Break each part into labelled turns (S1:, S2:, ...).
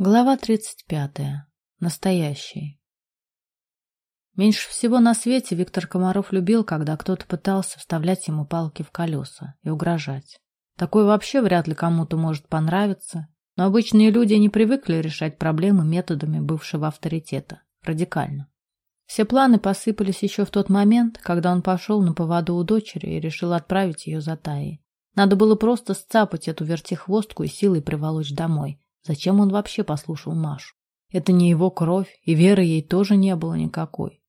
S1: Глава 35. Настоящий. Меньше всего на свете Виктор Комаров любил, когда кто-то пытался вставлять ему палки в колеса и угрожать. Такое вообще вряд ли кому-то может понравиться, но обычные люди не привыкли решать проблемы методами бывшего авторитета, радикально. Все планы посыпались еще в тот момент, когда он пошел на поводу у дочери и решил отправить ее за Таей. Надо было просто сцапать эту вертихвостку и силой приволочь домой – Зачем он вообще послушал Машу? Это не его кровь, и веры ей тоже не было никакой.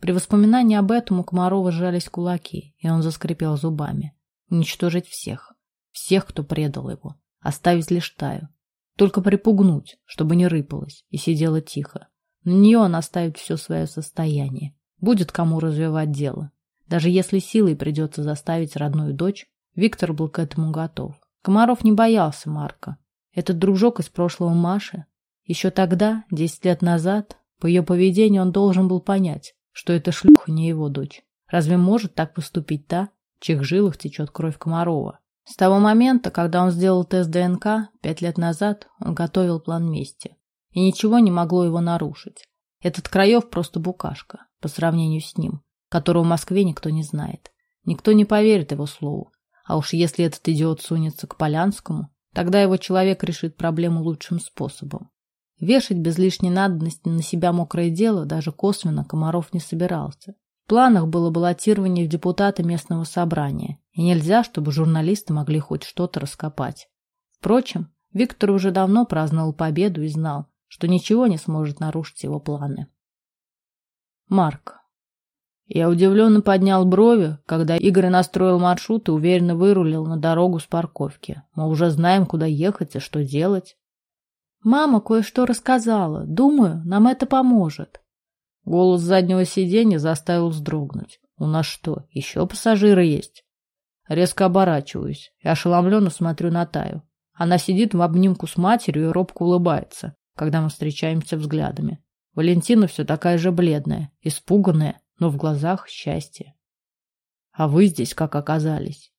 S1: При воспоминании об этом у Комарова сжались кулаки, и он заскрипел зубами. Уничтожить всех. Всех, кто предал его. Оставить лишь Таю. Только припугнуть, чтобы не рыпалась и сидела тихо. На нее он оставит все свое состояние. Будет кому развивать дело. Даже если силой придется заставить родную дочь, Виктор был к этому готов. Комаров не боялся Марка. Этот дружок из прошлого Маши. Еще тогда, десять лет назад, по ее поведению он должен был понять, что эта шлюха не его дочь. Разве может так поступить та, в чьих жилах течет кровь Комарова? С того момента, когда он сделал тест ДНК, пять лет назад, он готовил план мести. И ничего не могло его нарушить. Этот Краев просто букашка, по сравнению с ним, которого в Москве никто не знает. Никто не поверит его слову. А уж если этот идиот сунется к Полянскому, Тогда его человек решит проблему лучшим способом. Вешать без лишней надобности на себя мокрое дело даже косвенно Комаров не собирался. В планах было баллотирование в депутаты местного собрания, и нельзя, чтобы журналисты могли хоть что-то раскопать. Впрочем, Виктор уже давно праздновал победу и знал, что ничего не сможет нарушить его планы. Марк. Я удивленно поднял брови, когда Игорь настроил маршрут и уверенно вырулил на дорогу с парковки. Мы уже знаем, куда ехать и что делать. Мама кое-что рассказала. Думаю, нам это поможет. Голос заднего сиденья заставил вздрогнуть. У нас что, еще пассажиры есть? Резко оборачиваюсь и ошеломленно смотрю на Таю. Она сидит в обнимку с матерью и робко улыбается, когда мы встречаемся взглядами. Валентина все такая же бледная, испуганная но в глазах счастье. А вы здесь как оказались?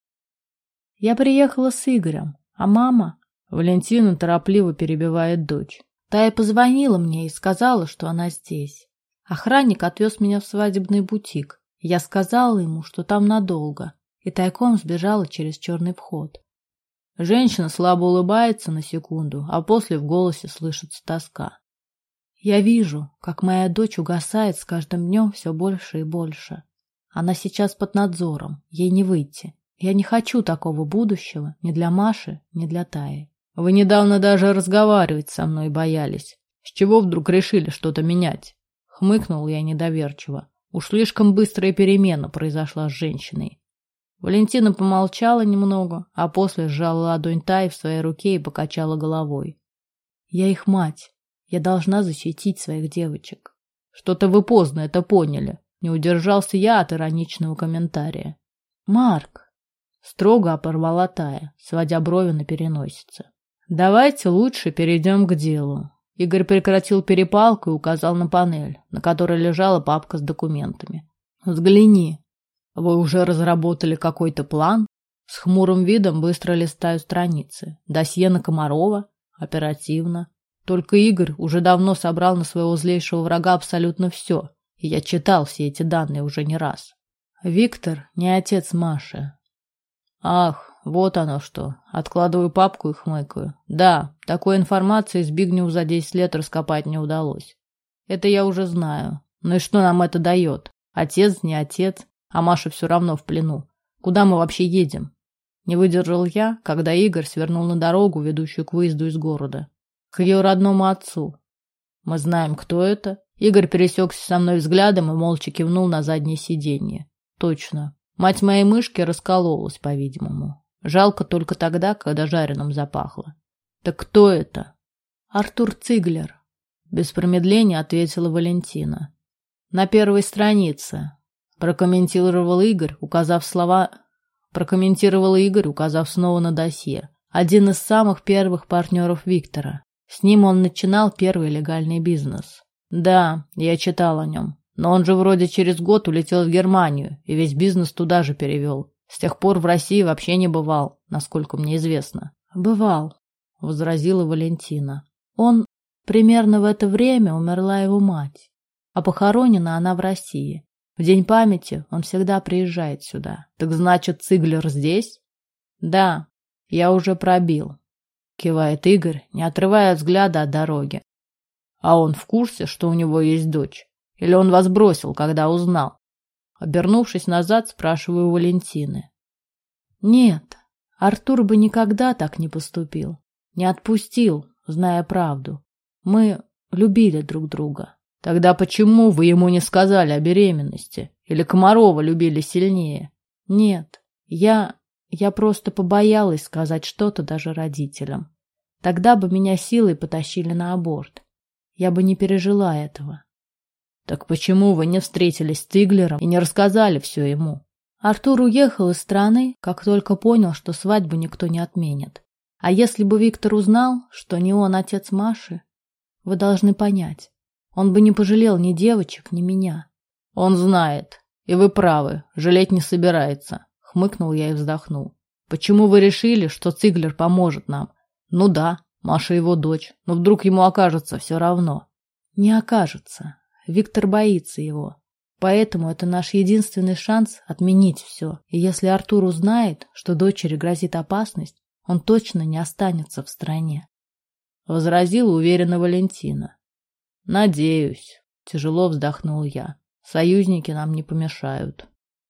S1: Я приехала с Игорем, а мама... Валентина торопливо перебивает дочь. Тая позвонила мне и сказала, что она здесь. Охранник отвез меня в свадебный бутик. Я сказала ему, что там надолго, и тайком сбежала через черный вход. Женщина слабо улыбается на секунду, а после в голосе слышится тоска. Я вижу, как моя дочь угасает с каждым днем все больше и больше. Она сейчас под надзором, ей не выйти. Я не хочу такого будущего ни для Маши, ни для Таи. Вы недавно даже разговаривать со мной боялись. С чего вдруг решили что-то менять? Хмыкнул я недоверчиво. Уж слишком быстрая перемена произошла с женщиной. Валентина помолчала немного, а после сжала ладонь Таи в своей руке и покачала головой. Я их мать. Я должна защитить своих девочек. Что-то вы поздно это поняли. Не удержался я от ироничного комментария. Марк, строго оборвала Тая, сводя брови на переносице. Давайте лучше перейдем к делу. Игорь прекратил перепалку и указал на панель, на которой лежала папка с документами. Взгляни. Вы уже разработали какой-то план? С хмурым видом быстро листаю страницы. Досье на Комарова. Оперативно. Только Игорь уже давно собрал на своего злейшего врага абсолютно все, и я читал все эти данные уже не раз. Виктор не отец Маши. Ах, вот оно что. Откладываю папку и хмыкаю. Да, такой информации Збигневу за десять лет раскопать не удалось. Это я уже знаю. Ну и что нам это дает? Отец, не отец, а Маша все равно в плену. Куда мы вообще едем? Не выдержал я, когда Игорь свернул на дорогу, ведущую к выезду из города к ее родному отцу. Мы знаем, кто это. Игорь пересекся со мной взглядом и молча кивнул на заднее сиденье. Точно. Мать моей мышки раскололась, по-видимому. Жалко только тогда, когда жареным запахло. Так кто это? Артур Циглер. Без промедления ответила Валентина. На первой странице. Прокомментировал Игорь, указав слова... Прокомментировал Игорь, указав снова на досье. Один из самых первых партнеров Виктора. С ним он начинал первый легальный бизнес. Да, я читал о нем. Но он же вроде через год улетел в Германию и весь бизнес туда же перевел. С тех пор в России вообще не бывал, насколько мне известно. Бывал, возразила Валентина. Он Примерно в это время умерла его мать, а похоронена она в России. В день памяти он всегда приезжает сюда. Так значит, Циглер здесь? Да, я уже пробил. Кивает Игорь, не отрывая взгляда от дороги. А он в курсе, что у него есть дочь? Или он вас бросил, когда узнал? Обернувшись назад, спрашиваю Валентины. Нет, Артур бы никогда так не поступил. Не отпустил, зная правду. Мы любили друг друга. Тогда почему вы ему не сказали о беременности? Или Комарова любили сильнее? Нет, я... я просто побоялась сказать что-то даже родителям. Тогда бы меня силой потащили на аборт. Я бы не пережила этого. Так почему вы не встретились с Тиглером и не рассказали все ему? Артур уехал из страны, как только понял, что свадьбу никто не отменит. А если бы Виктор узнал, что не он отец Маши, вы должны понять, он бы не пожалел ни девочек, ни меня. Он знает, и вы правы, жалеть не собирается, хмыкнул я и вздохнул. Почему вы решили, что Циглер поможет нам? Ну да, Маша его дочь, но вдруг ему окажется все равно. Не окажется. Виктор боится его. Поэтому это наш единственный шанс отменить все. И если Артур узнает, что дочери грозит опасность, он точно не останется в стране. Возразила уверенно Валентина. Надеюсь. Тяжело вздохнул я. Союзники нам не помешают.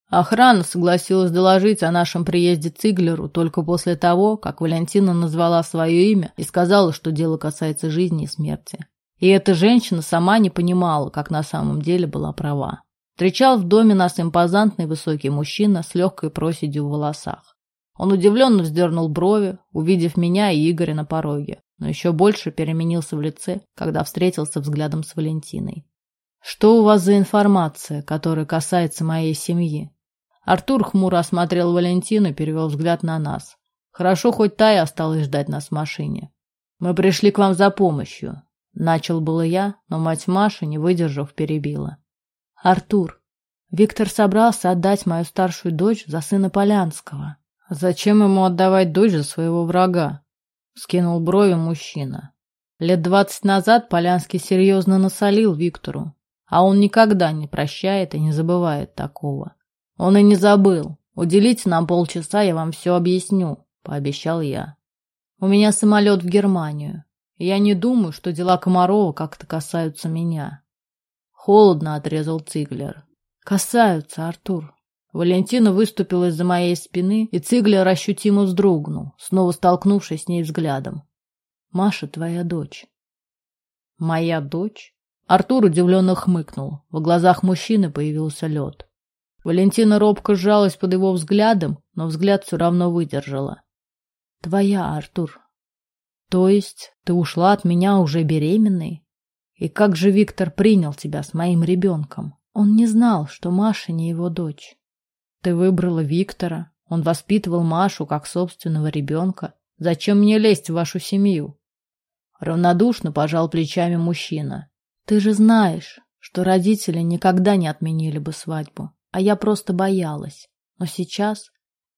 S1: Охрана согласилась доложить о нашем приезде Циглеру только после того, как Валентина назвала свое имя и сказала, что дело касается жизни и смерти. И эта женщина сама не понимала, как на самом деле была права. Встречал в доме нас импозантный высокий мужчина с легкой проседью в волосах. Он удивленно вздернул брови, увидев меня и Игоря на пороге, но еще больше переменился в лице, когда встретился взглядом с Валентиной. «Что у вас за информация, которая касается моей семьи?» Артур хмуро осмотрел Валентину перевел взгляд на нас. Хорошо, хоть та и осталась ждать нас в машине. Мы пришли к вам за помощью. Начал было я, но мать Маши, не выдержав, перебила. Артур, Виктор собрался отдать мою старшую дочь за сына Полянского. Зачем ему отдавать дочь за своего врага? Скинул брови мужчина. Лет двадцать назад Полянский серьезно насолил Виктору, а он никогда не прощает и не забывает такого. Он и не забыл. Уделите нам полчаса, я вам все объясню, пообещал я. У меня самолет в Германию. я не думаю, что дела Комарова как-то касаются меня. Холодно отрезал Циглер. Касаются, Артур. Валентина выступила из-за моей спины, и Циглер ощутимо вздрогнул, снова столкнувшись с ней взглядом. Маша твоя дочь. Моя дочь? Артур удивленно хмыкнул. В глазах мужчины появился лед. Валентина робко сжалась под его взглядом, но взгляд все равно выдержала. Твоя, Артур. То есть ты ушла от меня уже беременной? И как же Виктор принял тебя с моим ребенком? Он не знал, что Маша не его дочь. Ты выбрала Виктора. Он воспитывал Машу как собственного ребенка. Зачем мне лезть в вашу семью? Равнодушно пожал плечами мужчина. Ты же знаешь, что родители никогда не отменили бы свадьбу а я просто боялась. Но сейчас,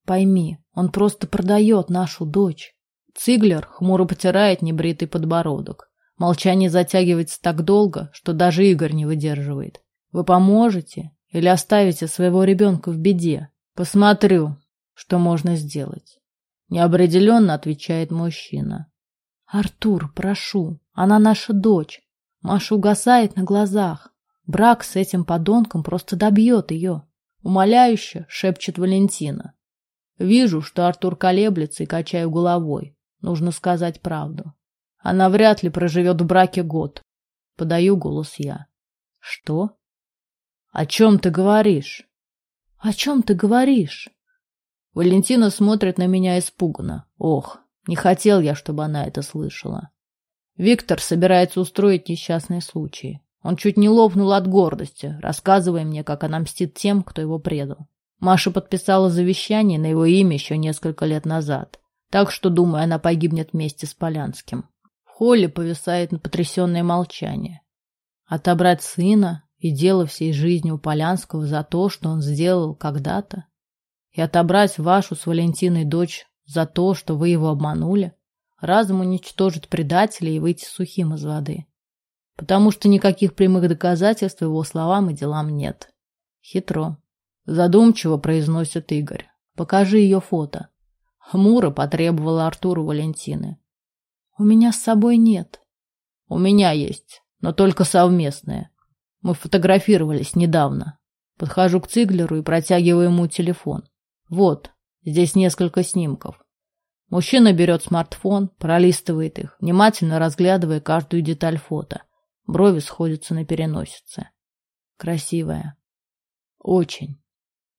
S1: пойми, он просто продает нашу дочь. Циглер хмуро потирает небритый подбородок. Молчание затягивается так долго, что даже Игорь не выдерживает. Вы поможете или оставите своего ребенка в беде? Посмотрю, что можно сделать. Неопределенно отвечает мужчина. Артур, прошу, она наша дочь. Маша угасает на глазах. Брак с этим подонком просто добьет ее. Умоляюще шепчет Валентина. Вижу, что Артур колеблется и качаю головой. Нужно сказать правду. Она вряд ли проживет в браке год. Подаю голос я. Что? О чем ты говоришь? О чем ты говоришь? Валентина смотрит на меня испуганно. Ох, не хотел я, чтобы она это слышала. Виктор собирается устроить несчастный случай. Он чуть не лопнул от гордости, рассказывая мне, как она мстит тем, кто его предал. Маша подписала завещание на его имя еще несколько лет назад, так что, думаю, она погибнет вместе с Полянским. В холле повисает потрясенное молчание. Отобрать сына и дело всей жизни у Полянского за то, что он сделал когда-то, и отобрать вашу с Валентиной дочь за то, что вы его обманули, разом уничтожить предателя и выйти сухим из воды. Потому что никаких прямых доказательств его словам и делам нет. Хитро. Задумчиво произносит Игорь. Покажи ее фото. Хмуро потребовала Артуру Валентины. У меня с собой нет. У меня есть, но только совместное. Мы фотографировались недавно. Подхожу к Циглеру и протягиваю ему телефон. Вот, здесь несколько снимков. Мужчина берет смартфон, пролистывает их, внимательно разглядывая каждую деталь фото. Брови сходятся на переносице. Красивая. Очень.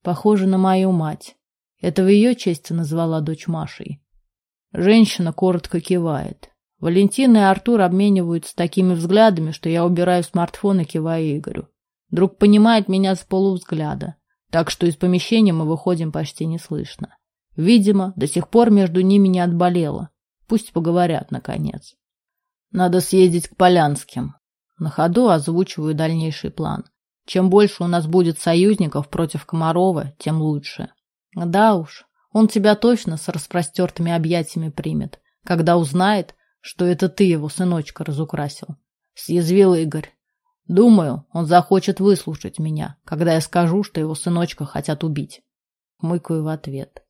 S1: Похожа на мою мать. Это в ее честь назвала дочь Машей. Женщина коротко кивает. Валентина и Артур обмениваются такими взглядами, что я убираю смартфон и киваю Игорю. Друг понимает меня с полувзгляда, так что из помещения мы выходим почти неслышно. Видимо, до сих пор между ними не отболело. Пусть поговорят, наконец. Надо съездить к Полянским. На ходу озвучиваю дальнейший план. Чем больше у нас будет союзников против Комарова, тем лучше. Да уж, он тебя точно с распростертыми объятиями примет, когда узнает, что это ты его сыночка разукрасил. Съязвил Игорь. Думаю, он захочет выслушать меня, когда я скажу, что его сыночка хотят убить. Мыкаю в ответ.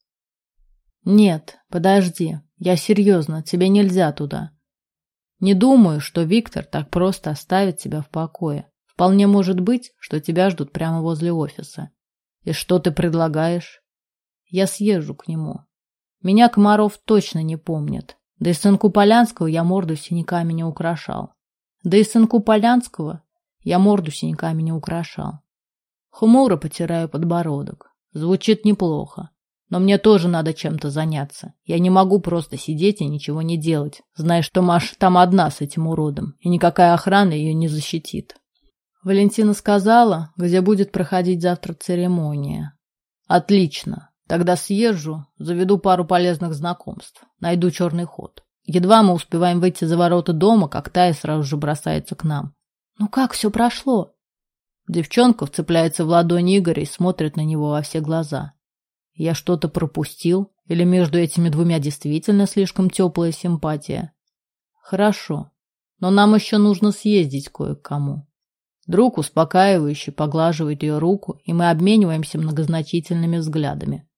S1: Нет, подожди, я серьезно, тебе нельзя туда. Не думаю, что Виктор так просто оставит тебя в покое. Вполне может быть, что тебя ждут прямо возле офиса. И что ты предлагаешь? Я съезжу к нему. Меня Комаров точно не помнит. Да и сынку Полянского я морду синяками не украшал. Да и сынку Полянского я морду синяками не украшал. Хмуро потираю подбородок. Звучит неплохо. Но мне тоже надо чем-то заняться. Я не могу просто сидеть и ничего не делать, зная, что Маша там одна с этим уродом, и никакая охрана ее не защитит. Валентина сказала, где будет проходить завтра церемония. Отлично. Тогда съезжу, заведу пару полезных знакомств, найду черный ход. Едва мы успеваем выйти за ворота дома, как Тая сразу же бросается к нам. Ну как все прошло? Девчонка вцепляется в ладонь Игоря и смотрит на него во все глаза. Я что-то пропустил? Или между этими двумя действительно слишком теплая симпатия? Хорошо, но нам еще нужно съездить кое кому. Друг успокаивающе поглаживает ее руку, и мы обмениваемся многозначительными взглядами.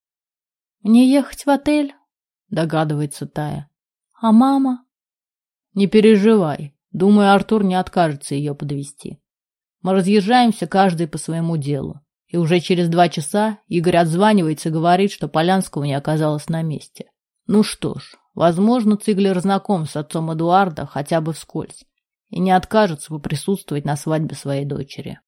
S1: «Мне ехать в отель?» – догадывается Тая. «А мама?» «Не переживай. Думаю, Артур не откажется ее подвести. Мы разъезжаемся каждый по своему делу. И уже через два часа Игорь отзванивается и говорит, что Полянского не оказалось на месте. Ну что ж, возможно, Циглер знаком с отцом Эдуарда хотя бы вскользь и не откажется поприсутствовать на свадьбе своей дочери.